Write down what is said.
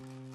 you